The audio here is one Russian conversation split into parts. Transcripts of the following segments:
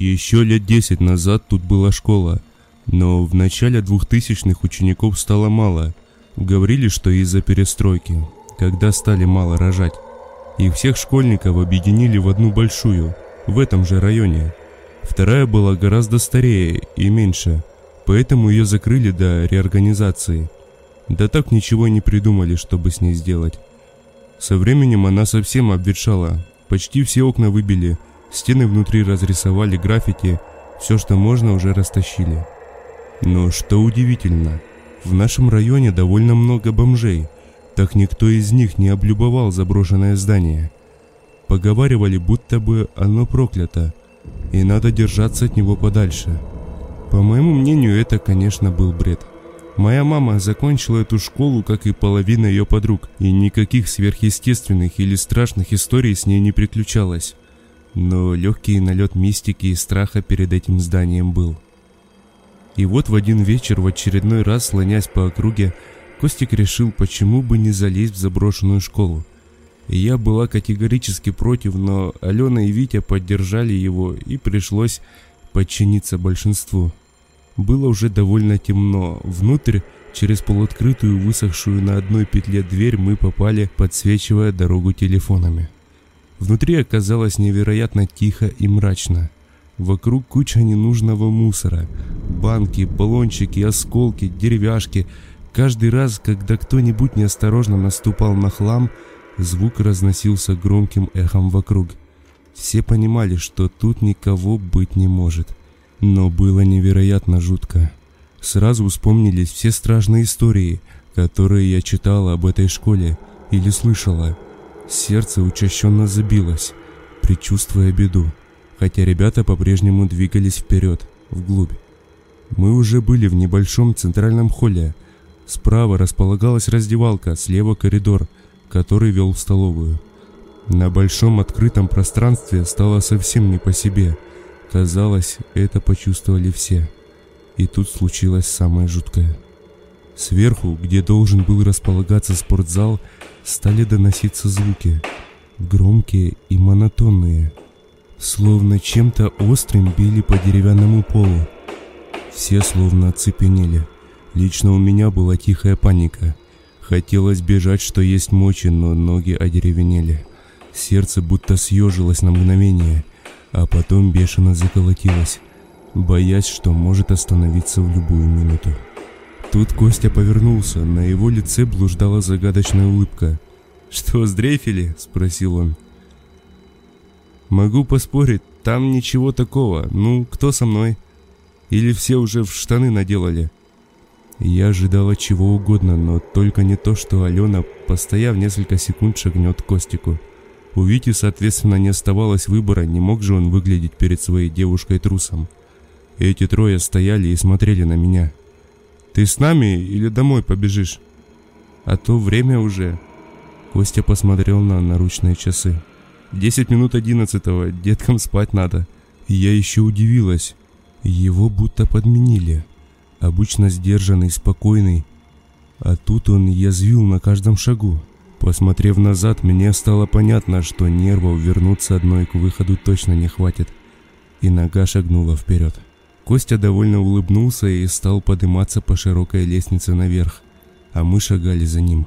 Еще лет десять назад тут была школа, но в начале двухтысячных учеников стало мало. Говорили, что из-за перестройки, когда стали мало рожать. И всех школьников объединили в одну большую, в этом же районе. Вторая была гораздо старее и меньше, поэтому ее закрыли до реорганизации. Да так ничего и не придумали, чтобы с ней сделать. Со временем она совсем обветшала, почти все окна выбили, стены внутри разрисовали граффити, все, что можно, уже растащили. Но что удивительно, в нашем районе довольно много бомжей, так никто из них не облюбовал заброшенное здание. Поговаривали, будто бы оно проклято, и надо держаться от него подальше. По моему мнению, это, конечно, был бред. Моя мама закончила эту школу, как и половина ее подруг, и никаких сверхъестественных или страшных историй с ней не приключалось. Но легкий налет мистики и страха перед этим зданием был. И вот в один вечер, в очередной раз слонясь по округе, Костик решил, почему бы не залезть в заброшенную школу. Я была категорически против, но Алена и Витя поддержали его, и пришлось подчиниться большинству. Было уже довольно темно. Внутрь, через полуоткрытую, высохшую на одной петле дверь, мы попали, подсвечивая дорогу телефонами. Внутри оказалось невероятно тихо и мрачно. Вокруг куча ненужного мусора. Банки, баллончики, осколки, деревяшки. Каждый раз, когда кто-нибудь неосторожно наступал на хлам, звук разносился громким эхом вокруг. Все понимали, что тут никого быть не может. Но было невероятно жутко. Сразу вспомнились все страшные истории, которые я читала об этой школе или слышала. Сердце учащенно забилось, предчувствуя беду, хотя ребята по-прежнему двигались вперед, вглубь. Мы уже были в небольшом центральном холле. Справа располагалась раздевалка, слева коридор, который вел в столовую. На большом открытом пространстве стало совсем не по себе – Казалось, это почувствовали все. И тут случилось самое жуткое. Сверху, где должен был располагаться спортзал, стали доноситься звуки. Громкие и монотонные. Словно чем-то острым били по деревянному полу. Все словно оцепенели. Лично у меня была тихая паника. Хотелось бежать, что есть мочи, но ноги одеревенели. Сердце будто съежилось на мгновение – а потом бешено заколотилась, боясь, что может остановиться в любую минуту. Тут Костя повернулся, на его лице блуждала загадочная улыбка. «Что, сдрейфили?» – спросил он. «Могу поспорить, там ничего такого. Ну, кто со мной? Или все уже в штаны наделали?» Я ожидала чего угодно, но только не то, что Алена, постояв несколько секунд, шагнет Костику. У Вити, соответственно, не оставалось выбора, не мог же он выглядеть перед своей девушкой трусом. Эти трое стояли и смотрели на меня. «Ты с нами или домой побежишь?» «А то время уже...» Костя посмотрел на наручные часы. «Десять минут одиннадцатого, деткам спать надо». Я еще удивилась. Его будто подменили. Обычно сдержанный, спокойный. А тут он язвил на каждом шагу. Посмотрев назад, мне стало понятно, что нервов вернуться одной к выходу точно не хватит. И нога шагнула вперед. Костя довольно улыбнулся и стал подниматься по широкой лестнице наверх, а мы шагали за ним.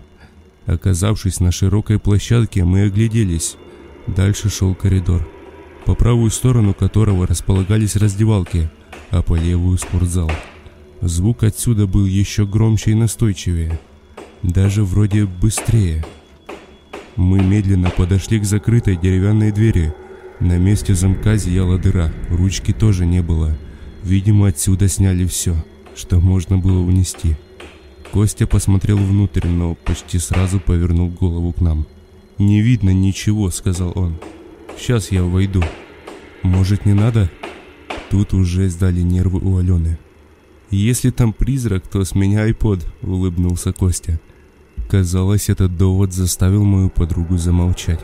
Оказавшись на широкой площадке, мы огляделись. Дальше шел коридор, по правую сторону которого располагались раздевалки, а по левую спортзал. Звук отсюда был еще громче и настойчивее. Даже вроде быстрее. Мы медленно подошли к закрытой деревянной двери. На месте замка зияла дыра, ручки тоже не было. Видимо, отсюда сняли все, что можно было унести. Костя посмотрел внутрь, но почти сразу повернул голову к нам. «Не видно ничего», — сказал он. «Сейчас я войду». «Может, не надо?» Тут уже сдали нервы у Алены. «Если там призрак, то с меня айпод», — улыбнулся Костя. Казалось, этот довод заставил мою подругу замолчать.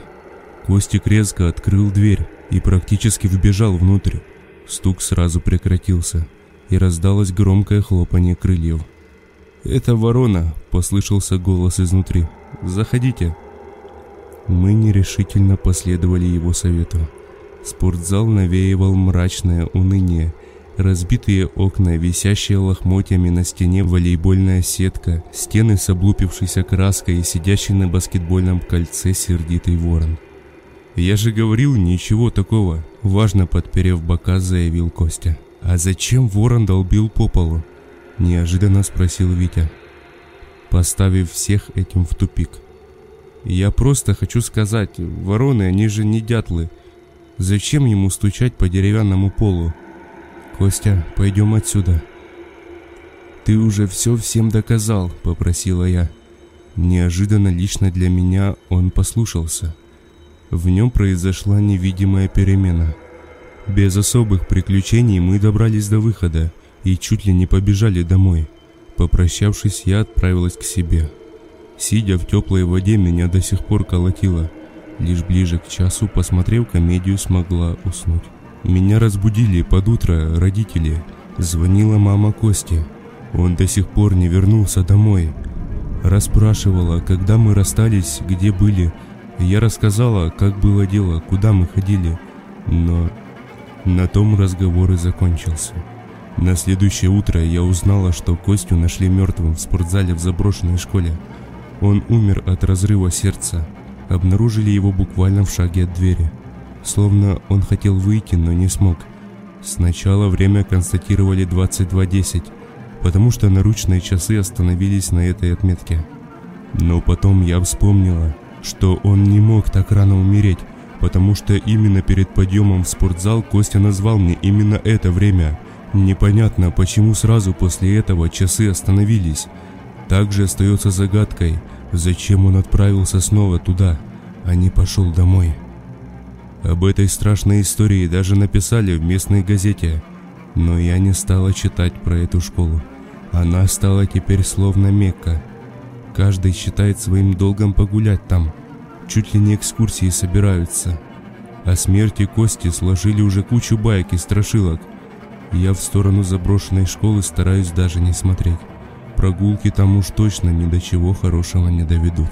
Костик резко открыл дверь и практически вбежал внутрь. Стук сразу прекратился, и раздалось громкое хлопанье крыльев. «Это ворона!» – послышался голос изнутри. «Заходите!» Мы нерешительно последовали его совету. Спортзал навеивал мрачное уныние. Разбитые окна, висящие лохмотьями на стене волейбольная сетка, стены с облупившейся краской и сидящий на баскетбольном кольце сердитый ворон. «Я же говорил, ничего такого», – важно подперев бока, заявил Костя. «А зачем ворон долбил по полу?» – неожиданно спросил Витя, поставив всех этим в тупик. «Я просто хочу сказать, вороны, они же не дятлы. Зачем ему стучать по деревянному полу? Костя, пойдем отсюда». «Ты уже все всем доказал», – попросила я. Неожиданно лично для меня он послушался. В нем произошла невидимая перемена – без особых приключений мы добрались до выхода и чуть ли не побежали домой. Попрощавшись, я отправилась к себе. Сидя в теплой воде, меня до сих пор колотило. Лишь ближе к часу, посмотрев комедию, смогла уснуть. Меня разбудили под утро родители. Звонила мама Кости. Он до сих пор не вернулся домой. Расспрашивала, когда мы расстались, где были. Я рассказала, как было дело, куда мы ходили. Но на том разговор и закончился. На следующее утро я узнала, что Костю нашли мертвым в спортзале в заброшенной школе. Он умер от разрыва сердца. Обнаружили его буквально в шаге от двери. Словно он хотел выйти, но не смог. Сначала время констатировали 22.10, потому что наручные часы остановились на этой отметке. Но потом я вспомнила, что он не мог так рано умереть, потому что именно перед подъемом в спортзал Костя назвал мне именно это время. Непонятно, почему сразу после этого часы остановились. Также остается загадкой, зачем он отправился снова туда, а не пошел домой. Об этой страшной истории даже написали в местной газете, но я не стала читать про эту школу. Она стала теперь словно Мекка. Каждый считает своим долгом погулять там – чуть ли не экскурсии собираются. О смерти Кости сложили уже кучу байк и страшилок. Я в сторону заброшенной школы стараюсь даже не смотреть. Прогулки там уж точно ни до чего хорошего не доведут.